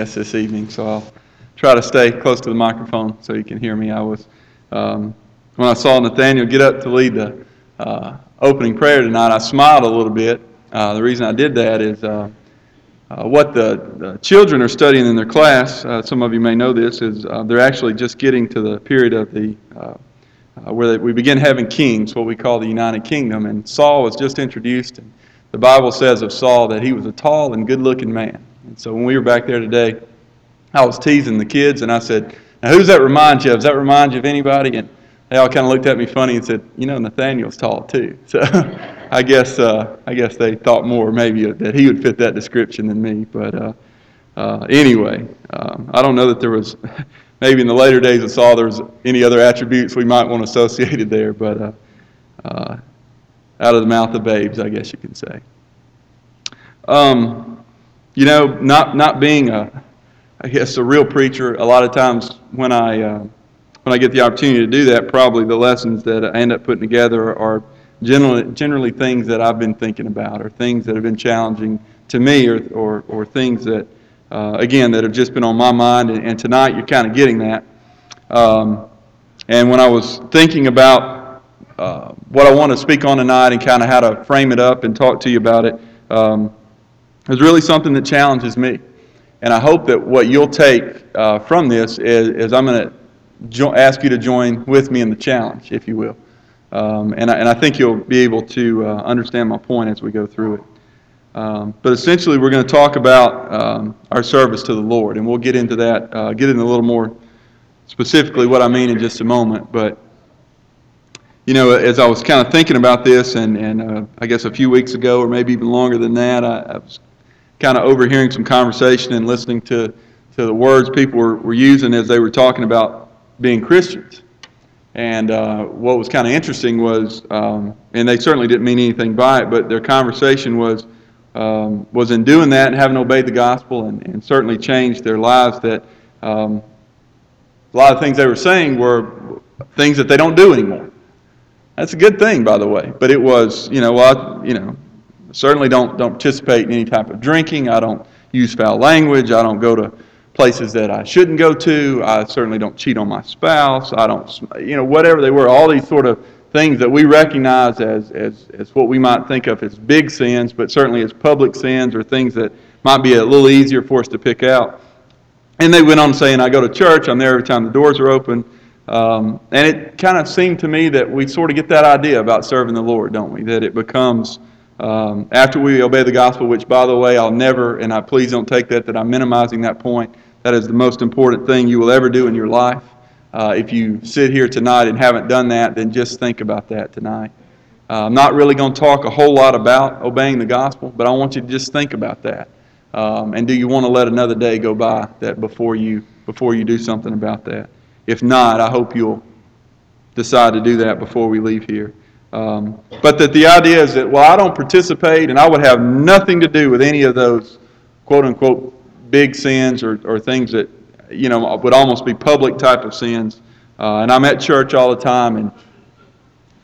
This evening, so I'll try to stay close to the microphone so you can hear me. I was, um, when I saw Nathaniel get up to lead the uh, opening prayer tonight, I smiled a little bit. Uh, the reason I did that is uh, uh what the, the, children are studying in their class. Uh, some of you may know this is uh, they're actually just getting to the period of the where they, we begin having kings, what we call the United Kingdom. And Saul was just introduced, and the Bible says of Saul that he was a tall and good-looking man. And so when we were back there today, I was teasing the kids and I said, Now, who's that remind you of? Does that remind you of anybody? And they all kind of looked at me funny and said, You know, Nathaniel's tall too. So I guess uh, I guess they thought more maybe that he would fit that description than me. But uh, uh, anyway, um, I don't know that there was maybe in the later days of Saul there was any other attributes we might want associated there, but uh, uh, out of the mouth of babes, I guess you can say. Um, you know, not, not being a, I guess, a real preacher, a lot of times when I, uh, when I get the opportunity to do that, probably the lessons that I end up putting together are generally, generally things that I've been thinking about or things that have been challenging to me or, or, or things that, uh, again, that have just been on my mind. And, and tonight you're kind of getting that. Um, and when I was thinking about uh, what I want to speak on tonight and kind of how to frame it up and talk to you about it, um, is really something that challenges me. And I hope that what you'll take uh, from this is, is I'm going to jo- ask you to join with me in the challenge, if you will. Um, and, I, and I think you'll be able to uh, understand my point as we go through it. Um, but essentially, we're going to talk about um, our service to the Lord, and we'll get into that, uh, get into a little more specifically what I mean in just a moment. But you know, as I was kind of thinking about this, and, and uh, I guess a few weeks ago, or maybe even longer than that, I, I was kind of overhearing some conversation and listening to, to the words people were, were using as they were talking about being Christians. And uh, what was kind of interesting was, um, and they certainly didn't mean anything by it, but their conversation was, um, was in doing that and having obeyed the gospel and, and certainly changed their lives, that um, a lot of things they were saying were things that they don't do anymore. That's a good thing, by the way. But it was, you know, well, I, you know, certainly don't, don't participate in any type of drinking. I don't use foul language. I don't go to places that I shouldn't go to. I certainly don't cheat on my spouse. I don't, you know, whatever they were, all these sort of things that we recognize as, as, as what we might think of as big sins, but certainly as public sins or things that might be a little easier for us to pick out. And they went on saying, I go to church, I'm there every time the doors are open. Um, and it kind of seemed to me that we sort of get that idea about serving the Lord, don't we? That it becomes um, after we obey the gospel, which, by the way, I'll never, and I please don't take that that I'm minimizing that point. That is the most important thing you will ever do in your life. Uh, if you sit here tonight and haven't done that, then just think about that tonight. Uh, I'm not really going to talk a whole lot about obeying the gospel, but I want you to just think about that. Um, and do you want to let another day go by that before you before you do something about that? If not, I hope you'll decide to do that before we leave here. Um, but that the idea is that, well, I don't participate and I would have nothing to do with any of those quote unquote big sins or, or things that, you know, would almost be public type of sins. Uh, and I'm at church all the time and,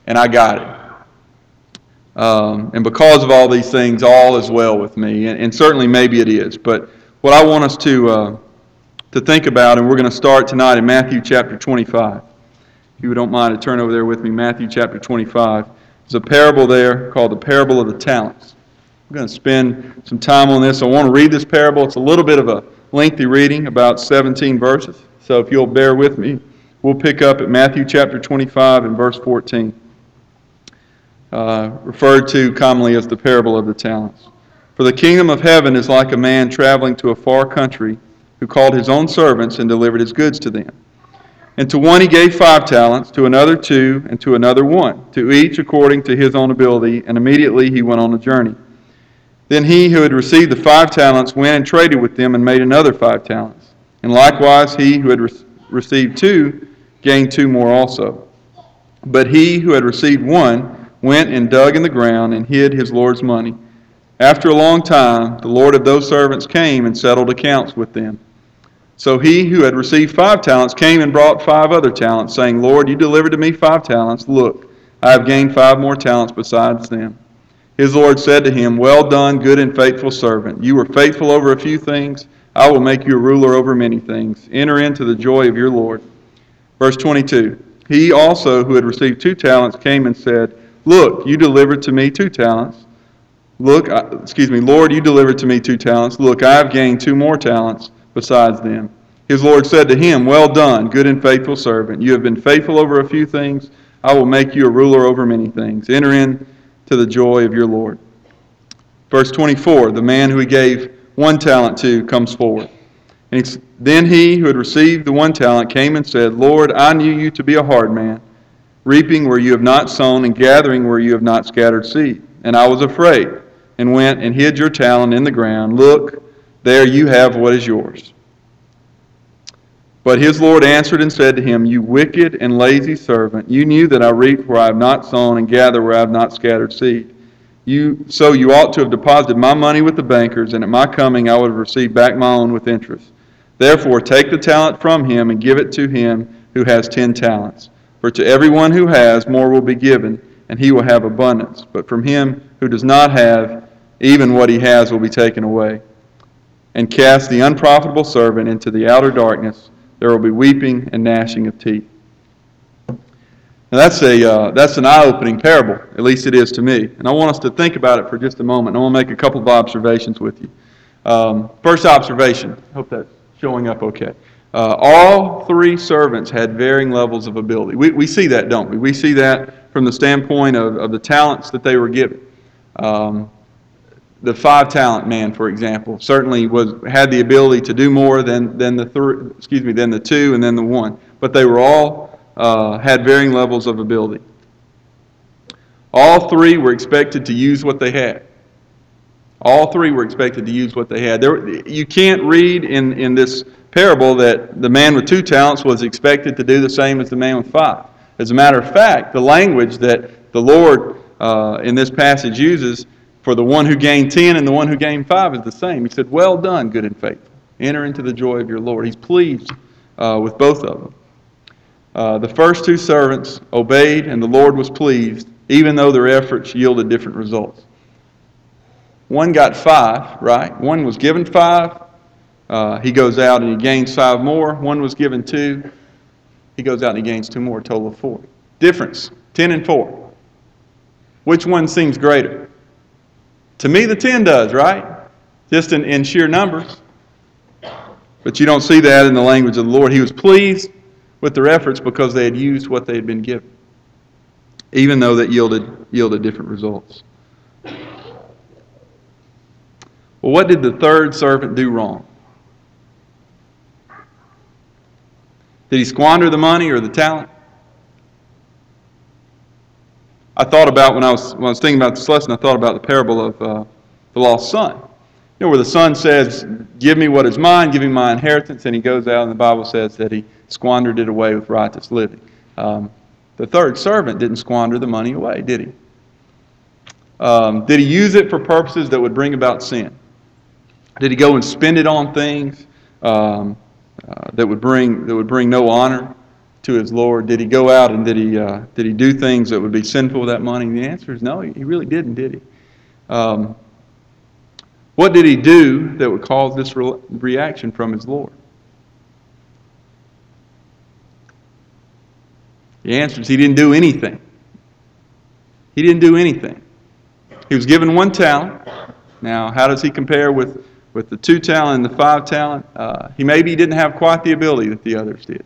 and I got it. Um, and because of all these things, all is well with me. And, and certainly maybe it is. But what I want us to, uh, to think about, and we're going to start tonight in Matthew chapter 25. If you don't mind to turn over there with me, Matthew chapter 25. There's a parable there called the parable of the talents. I'm going to spend some time on this. I want to read this parable. It's a little bit of a lengthy reading, about 17 verses. So if you'll bear with me, we'll pick up at Matthew chapter 25 and verse 14, uh, referred to commonly as the parable of the talents. For the kingdom of heaven is like a man traveling to a far country who called his own servants and delivered his goods to them. And to one he gave five talents, to another two, and to another one, to each according to his own ability, and immediately he went on a journey. Then he who had received the five talents went and traded with them and made another five talents. And likewise he who had re- received two gained two more also. But he who had received one went and dug in the ground and hid his Lord's money. After a long time, the Lord of those servants came and settled accounts with them. So he who had received five talents came and brought five other talents, saying, Lord, you delivered to me five talents. Look, I have gained five more talents besides them. His Lord said to him, Well done, good and faithful servant. You were faithful over a few things. I will make you a ruler over many things. Enter into the joy of your Lord. Verse 22 He also, who had received two talents, came and said, Look, you delivered to me two talents. Look, excuse me, Lord, you delivered to me two talents. Look, I have gained two more talents besides them. His Lord said to him, Well done, good and faithful servant. You have been faithful over a few things. I will make you a ruler over many things. Enter in to the joy of your Lord. Verse 24 The man who he gave one talent to comes forward. And then he who had received the one talent came and said, Lord, I knew you to be a hard man, reaping where you have not sown and gathering where you have not scattered seed. And I was afraid and went and hid your talent in the ground. Look, there you have what is yours. But his Lord answered and said to him, You wicked and lazy servant, you knew that I reap where I have not sown and gather where I have not scattered seed. You, so you ought to have deposited my money with the bankers, and at my coming I would have received back my own with interest. Therefore, take the talent from him and give it to him who has ten talents. For to everyone who has, more will be given, and he will have abundance. But from him who does not have, even what he has will be taken away. And cast the unprofitable servant into the outer darkness there will be weeping and gnashing of teeth. Now that's a uh, that's an eye-opening parable. At least it is to me. And I want us to think about it for just a moment. I want to make a couple of observations with you. Um, first observation. Hope that's showing up okay. Uh, all three servants had varying levels of ability. We, we see that, don't we? We see that from the standpoint of, of the talents that they were given. Um, the five talent man, for example, certainly was had the ability to do more than than the three, excuse me, than the two and then the one. But they were all uh, had varying levels of ability. All three were expected to use what they had. All three were expected to use what they had. There, you can't read in, in this parable that the man with two talents was expected to do the same as the man with five. As a matter of fact, the language that the Lord uh, in this passage uses for the one who gained 10 and the one who gained 5 is the same. He said, Well done, good and faithful. Enter into the joy of your Lord. He's pleased uh, with both of them. Uh, the first two servants obeyed, and the Lord was pleased, even though their efforts yielded different results. One got five, right? One was given five. Uh, he goes out and he gains five more. One was given two. He goes out and he gains two more, total of four. Difference 10 and 4. Which one seems greater? To me, the 10 does, right? Just in, in sheer numbers. But you don't see that in the language of the Lord. He was pleased with their efforts because they had used what they had been given, even though that yielded, yielded different results. Well, what did the third servant do wrong? Did he squander the money or the talent? I thought about when I was when I was thinking about this lesson. I thought about the parable of uh, the lost son. You know, where the son says, "Give me what is mine, give me my inheritance," and he goes out, and the Bible says that he squandered it away with riotous living. Um, the third servant didn't squander the money away, did he? Um, did he use it for purposes that would bring about sin? Did he go and spend it on things um, uh, that would bring that would bring no honor to his Lord? Did he go out and did he, uh, did he do things that would be sinful with that money? The answer is no, he really didn't, did he? Um, what did he do that would cause this re- reaction from his Lord? The answer is he didn't do anything. He didn't do anything. He was given one talent. Now, how does he compare with, with the two talent and the five talent? Uh, he maybe didn't have quite the ability that the others did.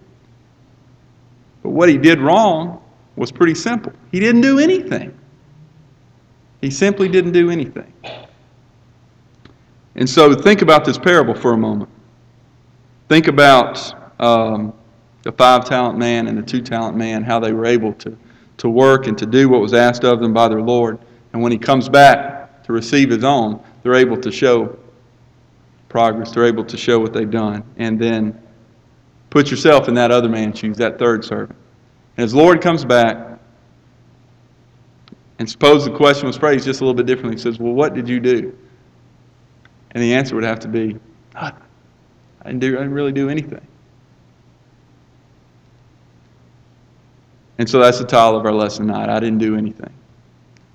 But what he did wrong was pretty simple. He didn't do anything. He simply didn't do anything. And so think about this parable for a moment. Think about um, the five talent man and the two talent man, how they were able to, to work and to do what was asked of them by their Lord. And when he comes back to receive his own, they're able to show progress. They're able to show what they've done. And then Put yourself in that other man's shoes, that third servant. And as Lord comes back, and suppose the question was phrased just a little bit differently, he says, Well, what did you do? And the answer would have to be, I didn't, do, I didn't really do anything. And so that's the title of our lesson tonight. I didn't do anything.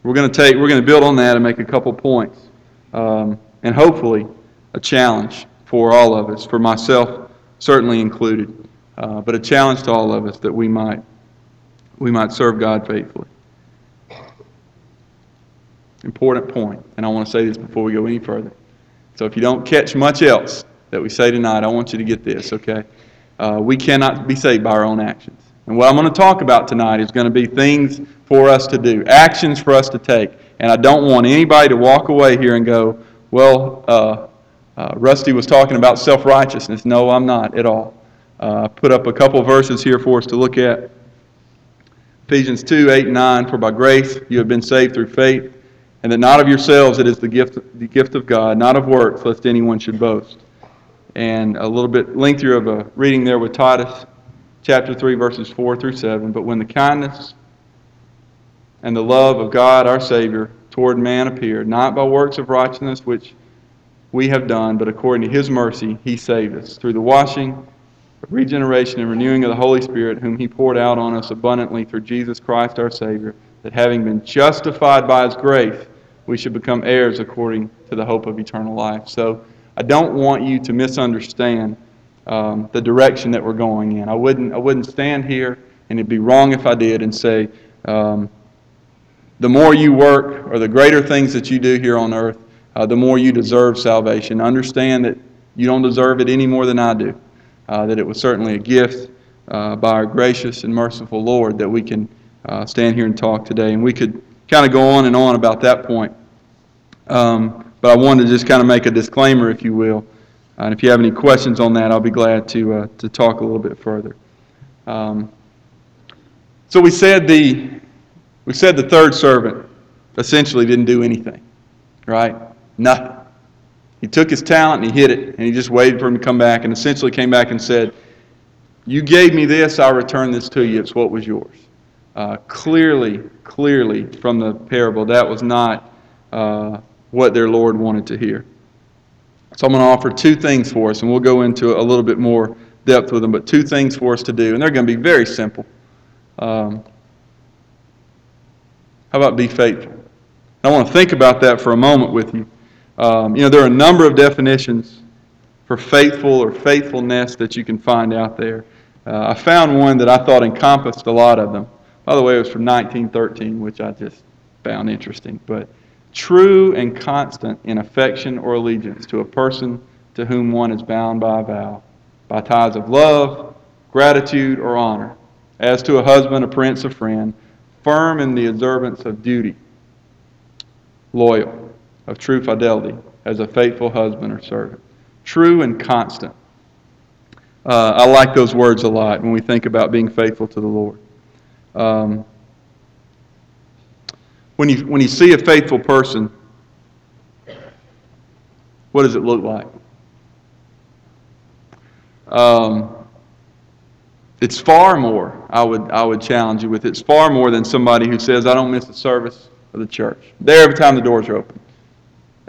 We're going to take, we're going to build on that and make a couple points, um, and hopefully a challenge for all of us, for myself certainly included, uh, but a challenge to all of us that we might we might serve God faithfully. Important point, and I want to say this before we go any further. So if you don't catch much else that we say tonight, I want you to get this, okay? Uh, we cannot be saved by our own actions. And what I'm going to talk about tonight is going to be things for us to do, actions for us to take. And I don't want anybody to walk away here and go, well, uh, uh, Rusty was talking about self righteousness. No, I'm not at all. Uh, put up a couple verses here for us to look at. Ephesians 2 8 and 9 For by grace you have been saved through faith, and that not of yourselves, it is the gift, the gift of God, not of works, lest anyone should boast. And a little bit lengthier of a reading there with Titus chapter 3, verses 4 through 7. But when the kindness and the love of God our Savior toward man appeared, not by works of righteousness which we have done, but according to his mercy, he saved us through the washing, regeneration, and renewing of the Holy Spirit, whom he poured out on us abundantly through Jesus Christ our Savior, that having been justified by his grace, we should become heirs according to the hope of eternal life. So I don't want you to misunderstand um, the direction that we're going in. I wouldn't, I wouldn't stand here, and it'd be wrong if I did, and say, um, the more you work or the greater things that you do here on earth, uh, the more you deserve salvation. Understand that you don't deserve it any more than I do. Uh, that it was certainly a gift uh, by our gracious and merciful Lord that we can uh, stand here and talk today. And we could kind of go on and on about that point. Um, but I wanted to just kind of make a disclaimer, if you will. And if you have any questions on that, I'll be glad to, uh, to talk a little bit further. Um, so we said the we said the third servant essentially didn't do anything, right? Nothing. He took his talent and he hid it, and he just waited for him to come back, and essentially came back and said, You gave me this, I return this to you. It's what was yours. Uh, clearly, clearly from the parable, that was not uh, what their Lord wanted to hear. So I'm going to offer two things for us, and we'll go into a little bit more depth with them, but two things for us to do, and they're going to be very simple. Um, how about be faithful? I want to think about that for a moment with you. Um, you know, there are a number of definitions for faithful or faithfulness that you can find out there. Uh, I found one that I thought encompassed a lot of them. By the way, it was from 1913, which I just found interesting. But true and constant in affection or allegiance to a person to whom one is bound by a vow, by ties of love, gratitude, or honor, as to a husband, a prince, a friend, firm in the observance of duty, loyal, of true fidelity, as a faithful husband or servant. True and constant. Uh, I like those words a lot when we think about being faithful to the Lord. Um, when you, when you see a faithful person, what does it look like? Um, it's far more, I would, I would challenge you with, it's far more than somebody who says, I don't miss the service of the church. There every time the doors are open.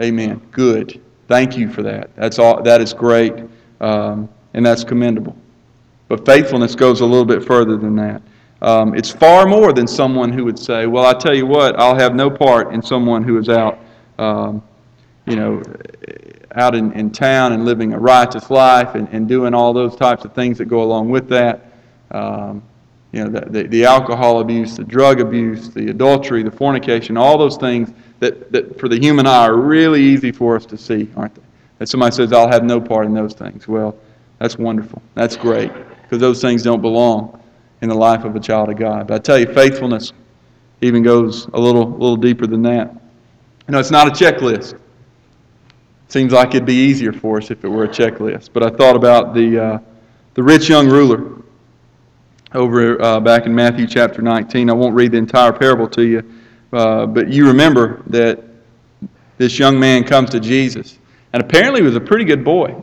Amen. Good. Thank you for that. That's all, that is great, um, and that's commendable. But faithfulness goes a little bit further than that. Um, it's far more than someone who would say, Well, I tell you what, I'll have no part in someone who is out, um, you know, out in, in town and living a righteous life and, and doing all those types of things that go along with that. Um, you know, the, the, the, alcohol abuse, the drug abuse, the adultery, the fornication, all those things that, that for the human eye are really easy for us to see, aren't they? That somebody says, I'll have no part in those things. Well, that's wonderful. That's great because those things don't belong in the life of a child of God. But I tell you, faithfulness even goes a little, little deeper than that. You know, it's not a checklist. Seems like it'd be easier for us if it were a checklist. But I thought about the, uh, the rich young ruler over uh, back in Matthew chapter 19. I won't read the entire parable to you, uh, but you remember that this young man comes to Jesus. And apparently he was a pretty good boy,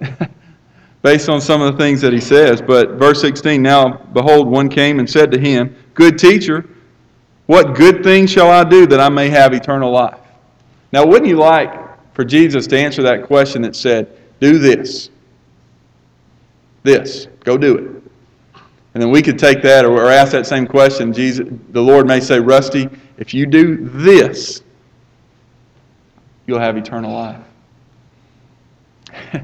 based on some of the things that he says. But verse 16 Now, behold, one came and said to him, Good teacher, what good thing shall I do that I may have eternal life? Now, wouldn't you like for Jesus to answer that question that said, Do this? This. Go do it. And then we could take that or, ask that same question. Jesus, the Lord may say, Rusty, if you do this, you'll have eternal life.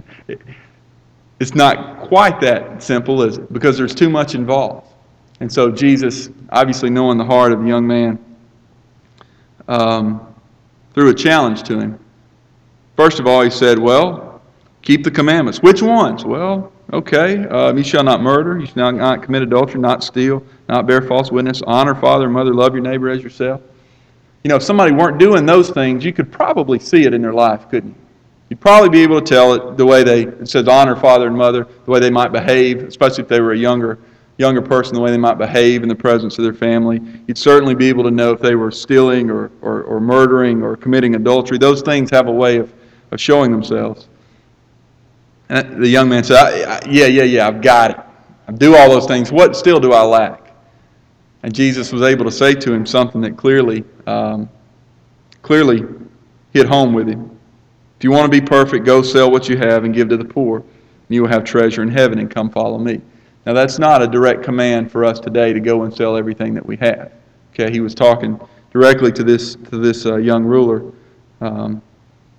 it's not quite that simple, is it? Because there's too much involved. And so Jesus, obviously knowing the heart of the young man, um, threw a challenge to him. First of all, he said, Well, keep the commandments. Which ones? Well, okay. Um, you shall not murder. You shall not commit adultery, not steal, not bear false witness, honor father and mother, love your neighbor as yourself. You know, if somebody weren't doing those things, you could probably see it in their life, couldn't you? You'd probably be able to tell it the way they, it says honor father and mother, the way they might behave, especially if they were a younger, younger person, the way they might behave in the presence of their family. You'd certainly be able to know if they were stealing or, or, or murdering or committing adultery. Those things have a way of, of showing themselves. And the young man said, I, I, Yeah, yeah, yeah, I've got it. I do all those things. What still do I lack? And Jesus was able to say to him something that clearly, um, clearly hit home with him. If you want to be perfect, go sell what you have and give to the poor, and you will have treasure in heaven, and come follow me. Now, that's not a direct command for us today to go and sell everything that we have. Okay, he was talking directly to this to this uh, young ruler, um,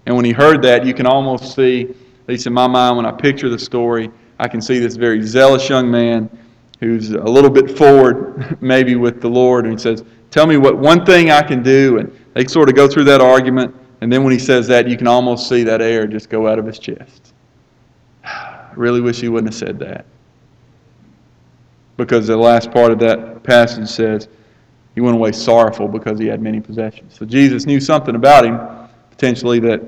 and when he heard that, you can almost see, least in my mind, when I picture the story, I can see this very zealous young man who's a little bit forward, maybe with the Lord, and he says, "Tell me what one thing I can do," and they sort of go through that argument. And then when he says that, you can almost see that air just go out of his chest. I really wish he wouldn't have said that. Because the last part of that passage says he went away sorrowful because he had many possessions. So Jesus knew something about him, potentially, that,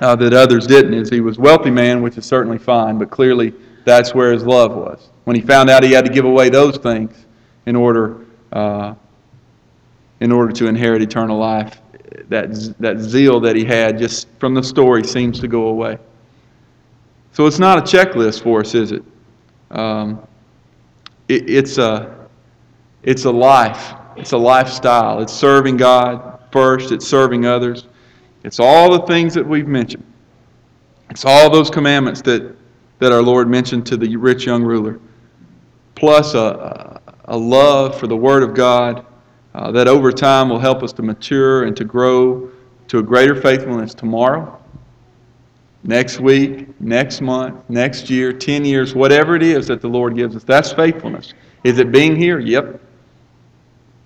uh, that others didn't. Is he was a wealthy man, which is certainly fine, but clearly that's where his love was. When he found out he had to give away those things in order, uh, in order to inherit eternal life, that, that zeal that he had just from the story seems to go away. So it's not a checklist for us, is it? Um, it it's, a, it's a life. It's a lifestyle. It's serving God first, it's serving others. It's all the things that we've mentioned. It's all those commandments that, that our Lord mentioned to the rich young ruler, plus a, a love for the Word of God uh, that over time will help us to mature and to grow to a greater faithfulness tomorrow, next week, next month, next year, 10 years, whatever it is that the Lord gives us. That's faithfulness. Is it being here? Yep.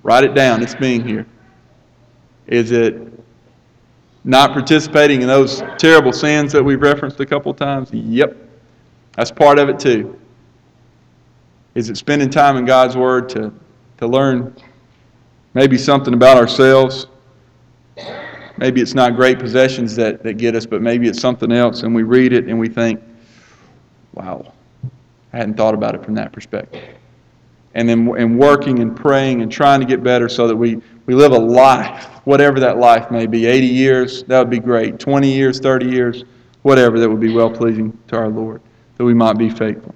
Write it down. It's being here. Is it not participating in those terrible sins that we've referenced a couple times? Yep. That's part of it too. Is it spending time in God's Word to, to learn Maybe something about ourselves. Maybe it's not great possessions that, that get us, but maybe it's something else, and we read it and we think, wow, I hadn't thought about it from that perspective. And then and working and praying and trying to get better so that we, we live a life, whatever that life may be 80 years, that would be great. 20 years, 30 years, whatever that would be well pleasing to our Lord, that we might be faithful.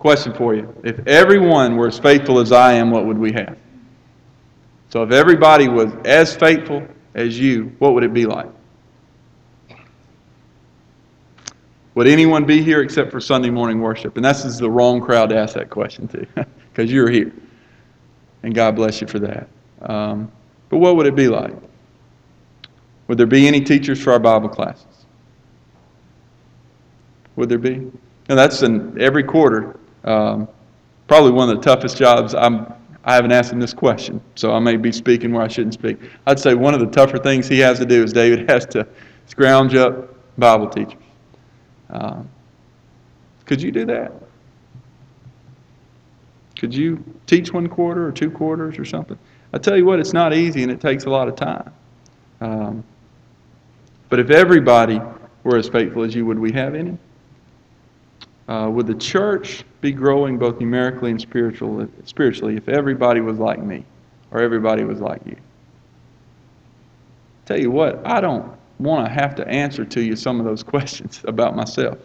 Question for you If everyone were as faithful as I am, what would we have? So if everybody was as faithful as you, what would it be like? Would anyone be here except for Sunday morning worship? And this is the wrong crowd to ask that question to, because you're here. And God bless you for that. Um, but what would it be like? Would there be any teachers for our Bible classes? Would there be? And that's in every quarter. Um, probably one of the toughest jobs I'm I haven't asked him this question, so I may be speaking where I shouldn't speak. I'd say one of the tougher things he has to do is David has to scrounge up Bible teachers. Um, could you do that? Could you teach one quarter or two quarters or something? I tell you what, it's not easy and it takes a lot of time. Um, but if everybody were as faithful as you, would we have any? Uh, would the church be growing both numerically and spiritual, spiritually if everybody was like me or everybody was like you? Tell you what, I don't want to have to answer to you some of those questions about myself.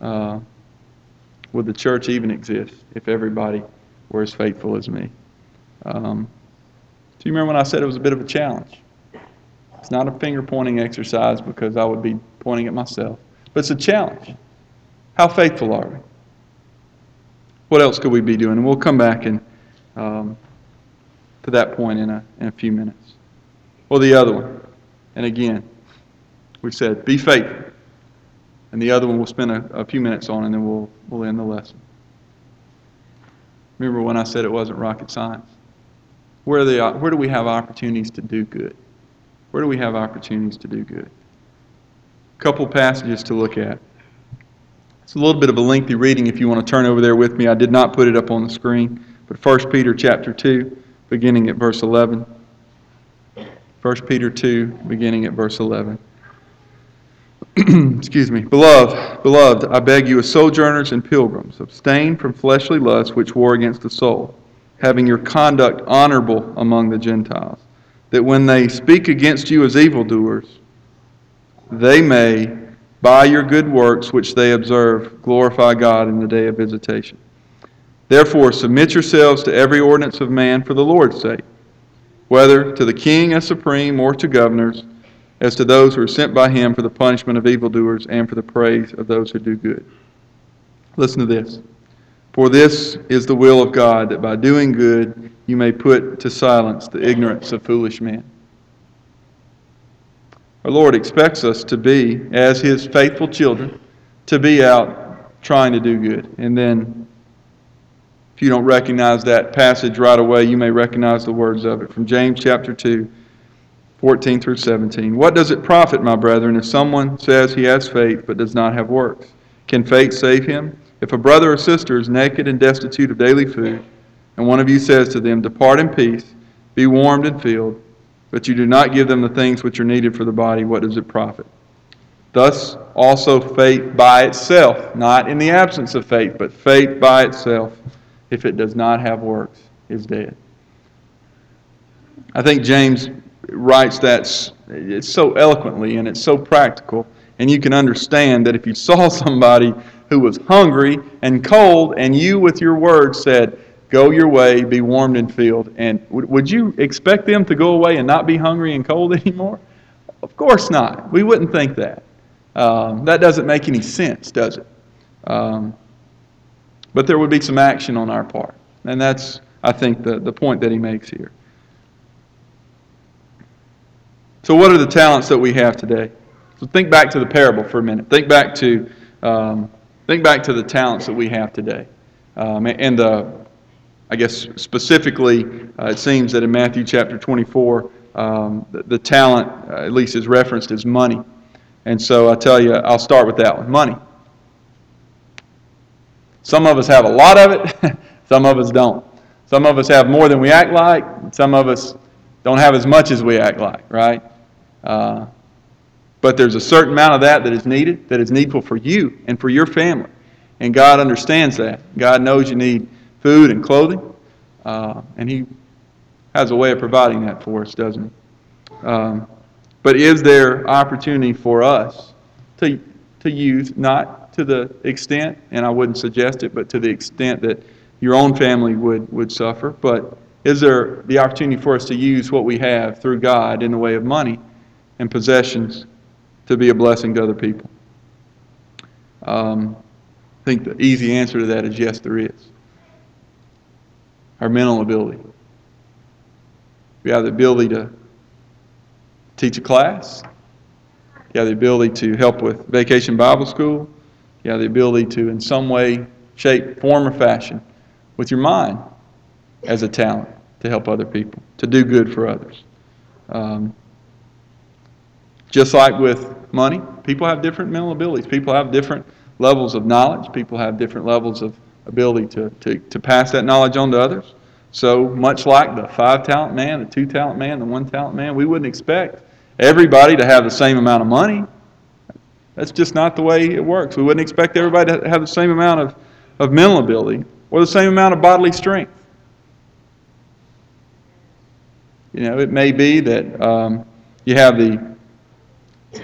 Uh, would the church even exist if everybody were as faithful as me? Um, do you remember when I said it was a bit of a challenge? It's not a finger pointing exercise because I would be pointing at myself, but it's a challenge. How faithful are we? What else could we be doing? And we'll come back and um, to that point in a, in a few minutes. Well, the other one. And again, we said, be faithful. and the other one we'll spend a, a few minutes on, and then we'll, we'll end the lesson. Remember when I said it wasn't rocket science? Where, the, where do we have opportunities to do good? Where do we have opportunities to do good? A couple passages to look at. It's a little bit of a lengthy reading if you want to turn over there with me. I did not put it up on the screen, but 1 Peter chapter 2, beginning at verse 11. 1 Peter 2, beginning at verse 11. Excuse me. Beloved, beloved, I beg you as sojourners and pilgrims, abstain from fleshly lusts which war against the soul, having your conduct honorable among the Gentiles, that when they speak against you as evildoers, they may, by your good works which they observe, glorify God in the day of visitation. Therefore, submit yourselves to every ordinance of man for the Lord's sake, whether to the king as supreme or to governors as to those who are sent by him for the punishment of evildoers and for the praise of those who do good. Listen to this. For this is the will of God, that by doing good you may put to silence the ignorance of foolish men. Our Lord expects us to be, as His faithful children, to be out trying to do good. And then, if you don't recognize that passage right away, you may recognize the words of it from James chapter 2 14 through 17. What does it profit, my brethren, if someone says he has faith but does not have works? Can faith save him? If a brother or sister is naked and destitute of daily food, and one of you says to them, Depart in peace, be warmed and filled, but you do not give them the things which are needed for the body, what does it profit? Thus also faith by itself, not in the absence of faith, but faith by itself, if it does not have works, is dead. I think James writes that it's so eloquently and it's so practical. And you can understand that if you saw somebody who was hungry and cold, and you with your words said, Go your way, be warmed and filled, and would you expect them to go away and not be hungry and cold anymore? Of course not. We wouldn't think that. Um, that doesn't make any sense, does it? Um, but there would be some action on our part. And that's, I think, the, the point that he makes here. So, what are the talents that we have today? So, think back to the parable for a minute. Think back to um, think back to the talents that we have today, um, and the I guess specifically, uh, it seems that in Matthew chapter 24, um, the, the, talent, uh, at least is referenced as money. And so I tell you, I'll start with that one money. Some of us have a lot of it, some of us don't. Some of us have more than we act like, some of us don't have as much as we act like, right? Uh, but there's a certain amount of that that is needed, that is needful for you and for your family. And God understands that. God knows you need food and clothing, uh, and He has a way of providing that for us, doesn't He? Um, but is there opportunity for us to, to use, not to the extent, and I wouldn't suggest it, but to the extent that your own family would, would suffer, but is there the opportunity for us to use what we have through God in the way of money and possessions to be a blessing to other people? Um, I think the easy answer to that is yes, there is. Our mental ability. We have the ability to teach a class. You have the ability to help with vacation Bible school. You have the ability to, in some way, shape, form, or fashion, with your mind as a talent to help other people, to do good for others. Um, just like with money, people have different mental abilities. People have different levels of knowledge. People have different levels of ability to, to, to pass that knowledge on to others. So much like the five talent man, the two talent man, the one talent man, we wouldn't expect everybody to have the same amount of money. That's just not the way it works. We wouldn't expect everybody to have the same amount of, of mental ability or the same amount of bodily strength. You know, it may be that um, you have the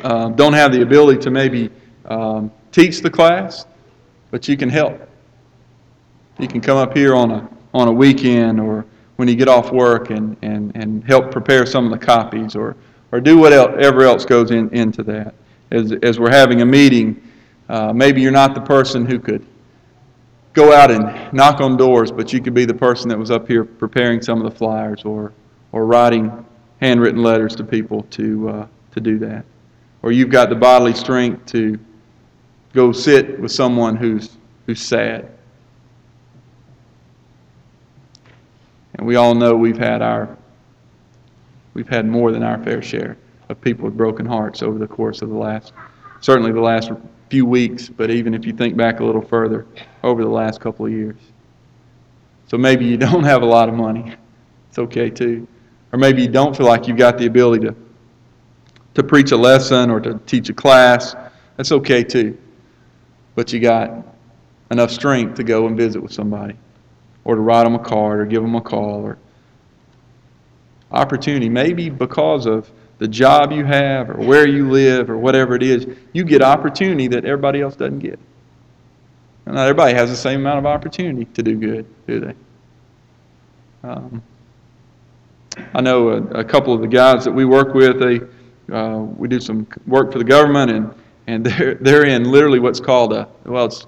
um, don't have the ability to maybe um, teach the class, but you can help. You can come up here on a, on a weekend or when you get off work and, and, and help prepare some of the copies or, or do whatever else goes in, into that. As, as we're having a meeting, uh, maybe you're not the person who could go out and knock on doors, but you could be the person that was up here preparing some of the flyers or, or writing handwritten letters to people to, uh, to do that or you've got the bodily strength to go sit with someone who's, who's sad. And we all know we've had our we've had more than our fair share of people with broken hearts over the course of the last certainly the last few weeks, but even if you think back a little further, over the last couple of years. So maybe you don't have a lot of money. It's okay too. Or maybe you don't feel like you've got the ability to to preach a lesson or to teach a class. That's okay too. But you got enough strength to go and visit with somebody or to write them a card or give them a call or opportunity maybe because of the job you have or where you live or whatever it is you get opportunity that everybody else doesn't get and not everybody has the same amount of opportunity to do good do they um, i know a, a, couple of the guys that we work with they uh, we do some work for the government and and they're, they're in literally what's called a well it's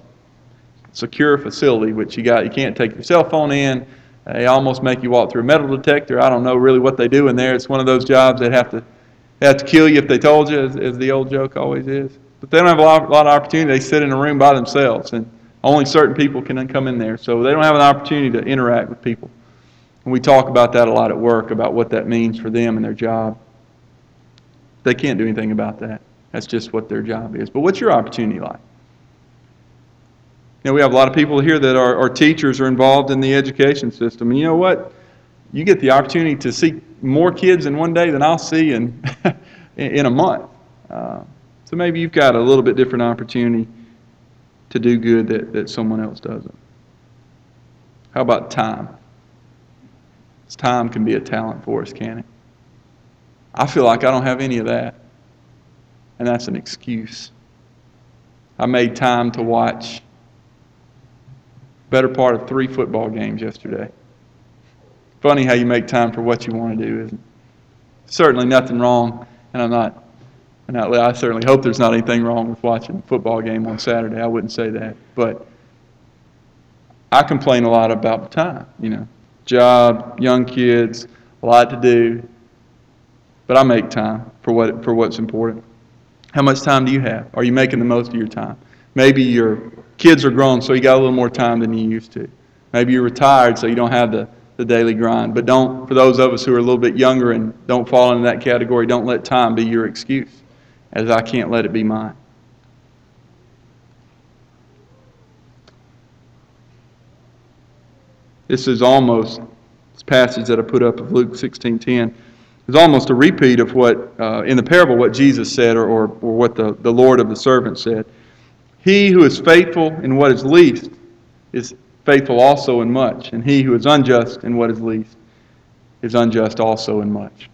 secure facility, which you got you can't take your cell phone in. They almost make you walk through a metal detector. I don't know really what they do in there. It's one of those jobs that have to they have to kill you if they told you, as, as the old joke always is. But they don't have a lot, a lot of opportunity. They sit in a room by themselves, and only certain people can come in there. So they don't have an opportunity to interact with people. And we talk about that a lot at work about what that means for them and their job. They can't do anything about that. That's just what their job is. But what's your opportunity like? You know, we have a lot of people here that are, are teachers or involved in the education system. And you know what? You get the opportunity to see more kids in one day than I'll see in, in a month. Uh, so maybe you've got a little bit different opportunity to do good that, that someone else doesn't. How about time? Time can be a talent for us, can it? I feel like I don't have any of that. And that's an excuse. I made time to watch better part of three football games yesterday. Funny how you make time for what you want to do, isn't it? Certainly nothing wrong, and I'm not, I'm not I certainly hope there's not anything wrong with watching a football game on Saturday. I wouldn't say that. But I complain a lot about time, you know. Job, young kids, a lot to do. But I make time for what for what's important. How much time do you have? Are you making the most of your time? Maybe you're kids are grown, so you got a little more time than you used to. Maybe you're retired, so you don't have the, the daily grind. But don't, for those of us who are a little bit younger and don't fall into that category, don't let time be your excuse, as I can't let it be mine. This is almost this passage that I put up of Luke 16:10 is almost a repeat of what uh, in the parable what Jesus said or, or, or what the, the Lord of the servant said. He who is faithful in what is least is faithful also in much, and he who is unjust in what is least is unjust also in much.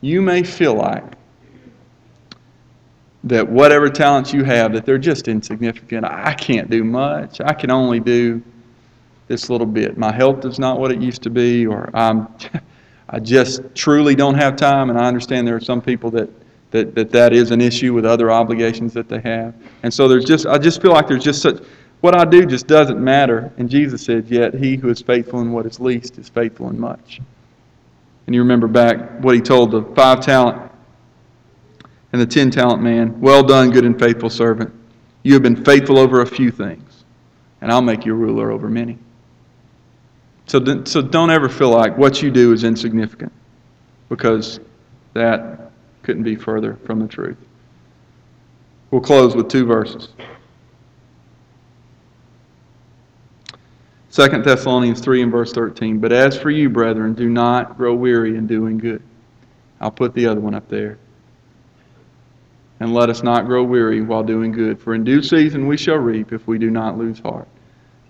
You may feel like that whatever talents you have, that they're just insignificant. I can't do much. I can only do this little bit. My health is not what it used to be, or I'm, I just truly don't have time. And I understand there are some people that that, that that is an issue with other obligations that they have. And so there's just, I just feel like there's just such, what I do just doesn't matter. And Jesus said, yet he who is faithful in what is least is faithful in much. And you remember back what he told the five talent and the ten talent man, well done, good and faithful servant. You have been faithful over a few things, and I'll make you ruler over many. So, so don't ever feel like what you do is insignificant because that couldn't be further from the truth. We'll close with two verses. 2 Thessalonians 3 and verse 13. But as for you, brethren, do not grow weary in doing good. I'll put the other one up there. And let us not grow weary while doing good, for in due season we shall reap if we do not lose heart.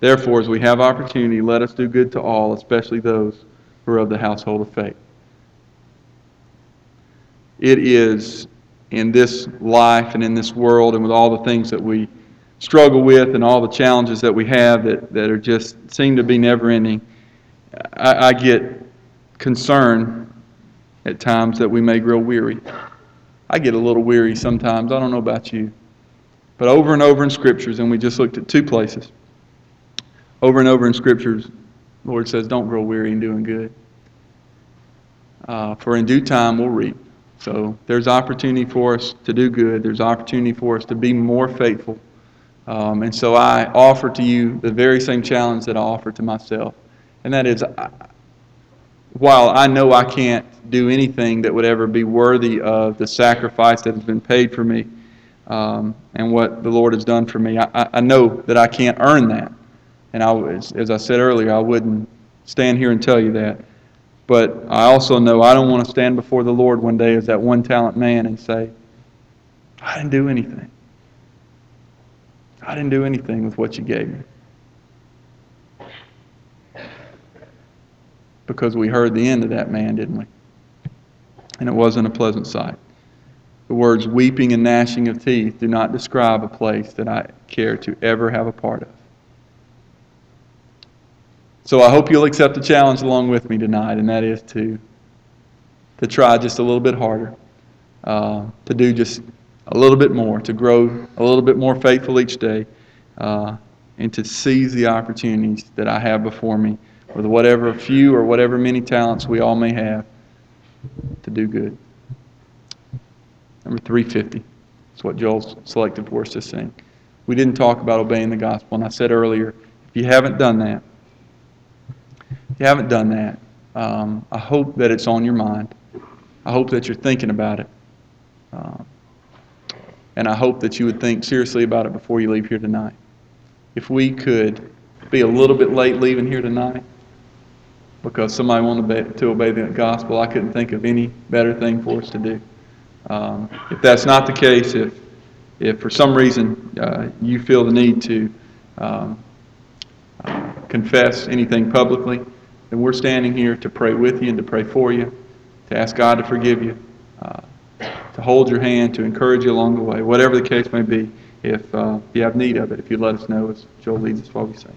Therefore, as we have opportunity, let us do good to all, especially those who are of the household of faith it is in this life and in this world and with all the things that we struggle with and all the challenges that we have that, that are just seem to be never ending, I, I get concerned at times that we may grow weary. I get a little weary sometimes. I don't know about you. But over and over in Scriptures, and we just looked at two places, over and over in Scriptures, the Lord says, Don't grow weary in doing good. Uh, for in due time we'll reap so there's opportunity for us to do good. There's opportunity for us to be more faithful Um, and so I offer to you the very same challenge that I offer to myself. And that is, I- while I know I can't do anything that would ever be worthy of the sacrifice that has been paid for me um, and what the Lord has done for me, I, I- know that I can't earn that. And I, was- as I said earlier, I wouldn't stand here and tell you that. But I also know I don't want to stand before the Lord one day as that one talent man and say, I didn't do anything. I didn't do anything with what you gave me. Because we heard the end of that man, didn't we? And it wasn't a pleasant sight. The words weeping and gnashing of teeth do not describe a place that I care to ever have a part of. So I hope you'll accept the challenge along with me tonight, and that is to, to try just a little bit harder, uh, to do just a little bit more, to grow a little bit more faithful each day, uh, and to seize the opportunities that I have before me with whatever few or whatever many talents we all may have to do good. Number 350 is what Joel selected for us to sing. We didn't talk about obeying the gospel, and I said earlier, if you haven't done that, if you haven't done that, um, I hope that it's on your mind. I hope that you're thinking about it. Um, and I hope that you would think seriously about it before you leave here tonight. If we could be a little bit late leaving here tonight because somebody wanted to obey, the gospel, I couldn't think of any better thing for us to do. Um, if that's not the case, if, if for some reason uh, you feel the need to um, uh, confess anything publicly, then we're standing here to pray with you and to pray for you, to ask God to forgive you, uh, to hold your hand, to encourage you along the way, whatever the case may be. If uh, you have need of it, if you let us know as Joel leads us while we sing.